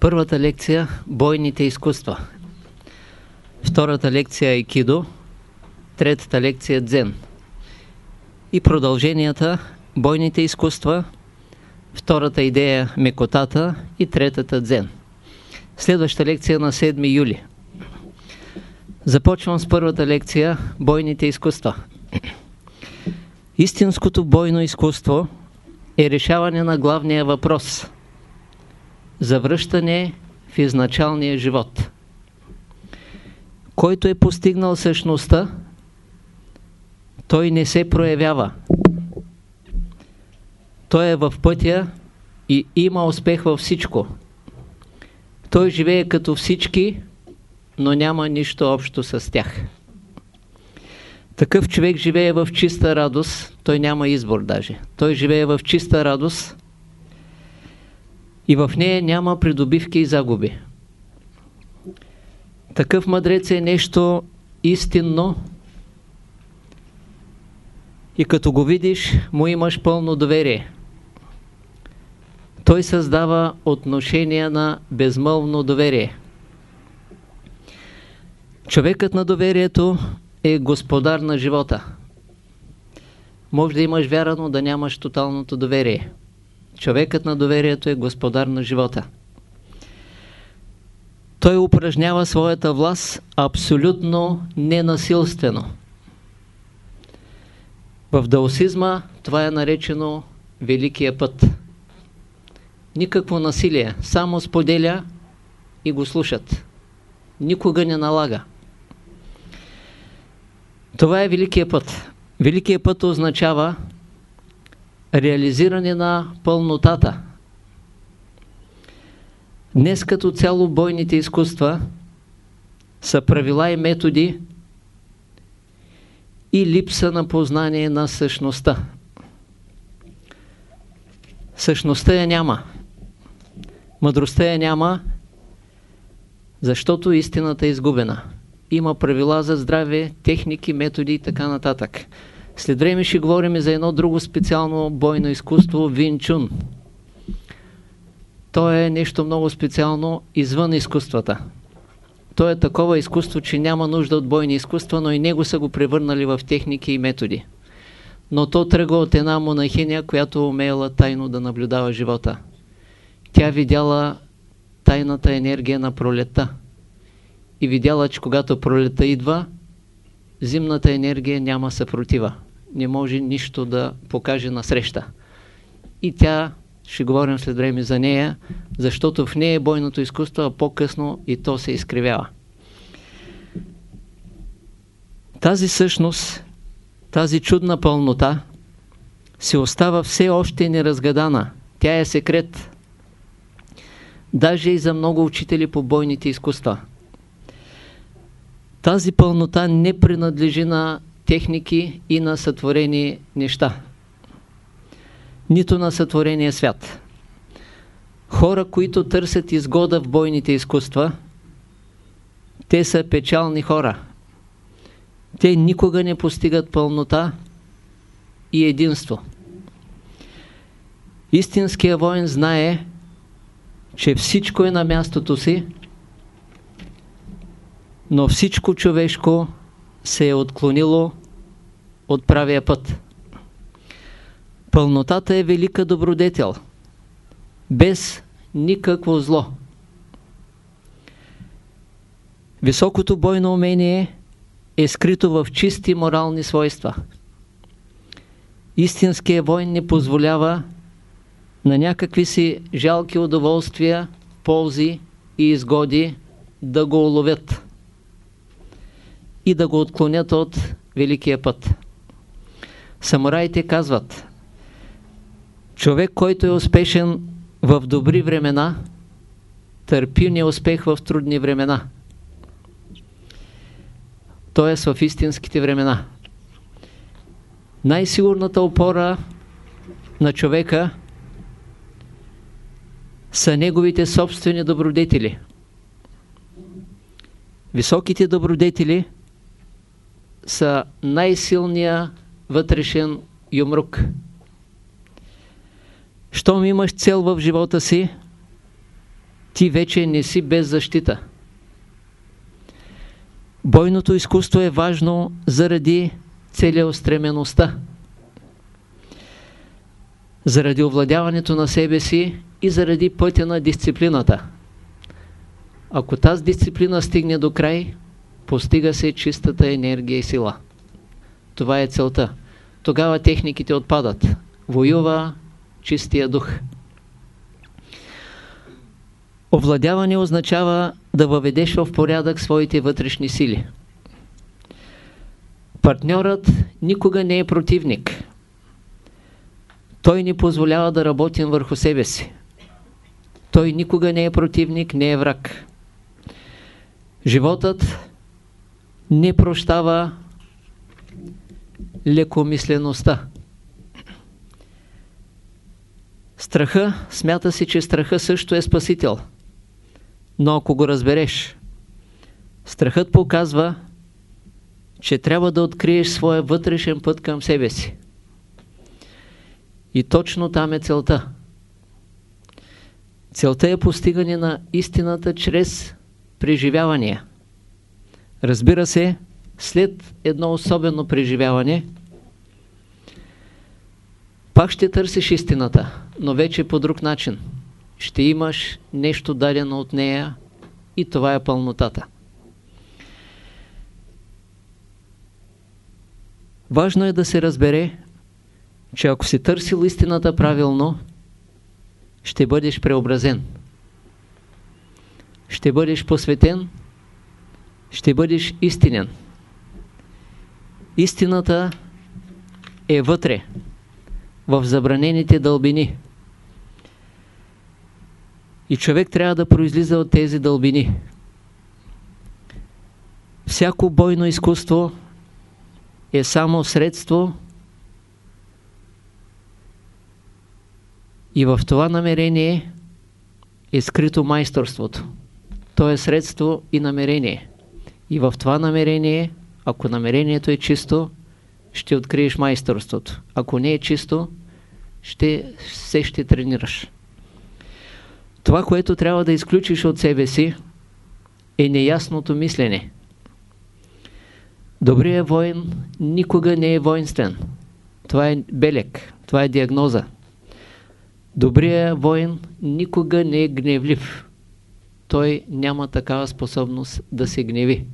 Първата лекция – бойните изкуства. Втората лекция – айкидо. Третата лекция – дзен. И продълженията – бойните изкуства. Втората идея – мекотата и третата – дзен. Следваща лекция на 7 юли. Започвам с първата лекция – бойните изкуства. Истинското бойно изкуство е решаване на главния въпрос – за връщане в изначалния живот. Който е постигнал същността, той не се проявява. Той е в пътя и има успех във всичко. Той живее като всички, но няма нищо общо с тях. Такъв човек живее в чиста радост, той няма избор даже. Той живее в чиста радост и в нея няма придобивки и загуби. Такъв мъдрец е нещо истинно и като го видиш, му имаш пълно доверие. Той създава отношения на безмълвно доверие. Човекът на доверието е господар на живота. Може да имаш вяра, но да нямаш тоталното доверие. Човекът на доверието е господар на живота. Той упражнява своята власт абсолютно ненасилствено. В даосизма това е наречено Великия път. Никакво насилие, само споделя и го слушат. Никога не налага. Това е Великия път. Великия път означава реализиране на пълнотата. Днес като цяло бойните изкуства са правила и методи и липса на познание на същността. Същността я няма. Мъдростта я няма, защото истината е изгубена. Има правила за здраве, техники, методи и така нататък. След време ще говорим за едно друго специално бойно изкуство – Винчун. То е нещо много специално извън изкуствата. То е такова изкуство, че няма нужда от бойни изкуства, но и него са го превърнали в техники и методи. Но то тръгва от една монахиня, която умеяла тайно да наблюдава живота. Тя видяла тайната енергия на пролета и видяла, че когато пролета идва, зимната енергия няма съпротива не може нищо да покаже на среща. И тя, ще говорим след време за нея, защото в нея е бойното изкуство, а по-късно и то се изкривява. Тази същност, тази чудна пълнота, се остава все още неразгадана. Тя е секрет. Даже и за много учители по бойните изкуства. Тази пълнота не принадлежи на техники и на сътворени неща. Нито на сътворения свят. Хора, които търсят изгода в бойните изкуства, те са печални хора. Те никога не постигат пълнота и единство. Истинският воин знае, че всичко е на мястото си, но всичко човешко се е отклонило от правия път. Пълнотата е велика добродетел, без никакво зло. Високото бойно умение е скрито в чисти морални свойства. Истинският войн не позволява на някакви си жалки удоволствия, ползи и изгоди да го уловят и да го отклонят от великия път. Самураите казват, човек, който е успешен в добри времена, търпи неуспех в трудни времена. Т.е. в истинските времена. Най-сигурната опора на човека са неговите собствени добродетели. Високите добродетели са най-силния вътрешен юмрук. Щом имаш цел в живота си, ти вече не си без защита. Бойното изкуство е важно заради целеустремеността, заради овладяването на себе си и заради пътя на дисциплината. Ако тази дисциплина стигне до край, постига се чистата енергия и сила. Това е целта. Тогава техниките отпадат. Воюва чистия дух. Овладяване означава да въведеш в порядък своите вътрешни сили. Партньорът никога не е противник. Той ни позволява да работим върху себе си. Той никога не е противник, не е враг. Животът не прощава лекомислеността. Страха, смята си, че страха също е спасител. Но ако го разбереш, страхът показва, че трябва да откриеш своя вътрешен път към себе си. И точно там е целта. Целта е постигане на истината чрез преживявания. Разбира се, след едно особено преживяване, пак ще търсиш истината, но вече по друг начин. Ще имаш нещо дадено от нея и това е пълнотата. Важно е да се разбере, че ако си търсил истината правилно, ще бъдеш преобразен. Ще бъдеш посветен, ще бъдеш истинен. Истината е вътре, в забранените дълбини. И човек трябва да произлиза от тези дълбини. Всяко бойно изкуство е само средство и в това намерение е скрито майсторството. То е средство и намерение. И в това намерение, ако намерението е чисто, ще откриеш майсторството. Ако не е чисто, ще се ще тренираш. Това, което трябва да изключиш от себе си, е неясното мислене. Добрият воин никога не е воинствен. Това е белек, това е диагноза. Добрият воин никога не е гневлив. Той няма такава способност да се гневи.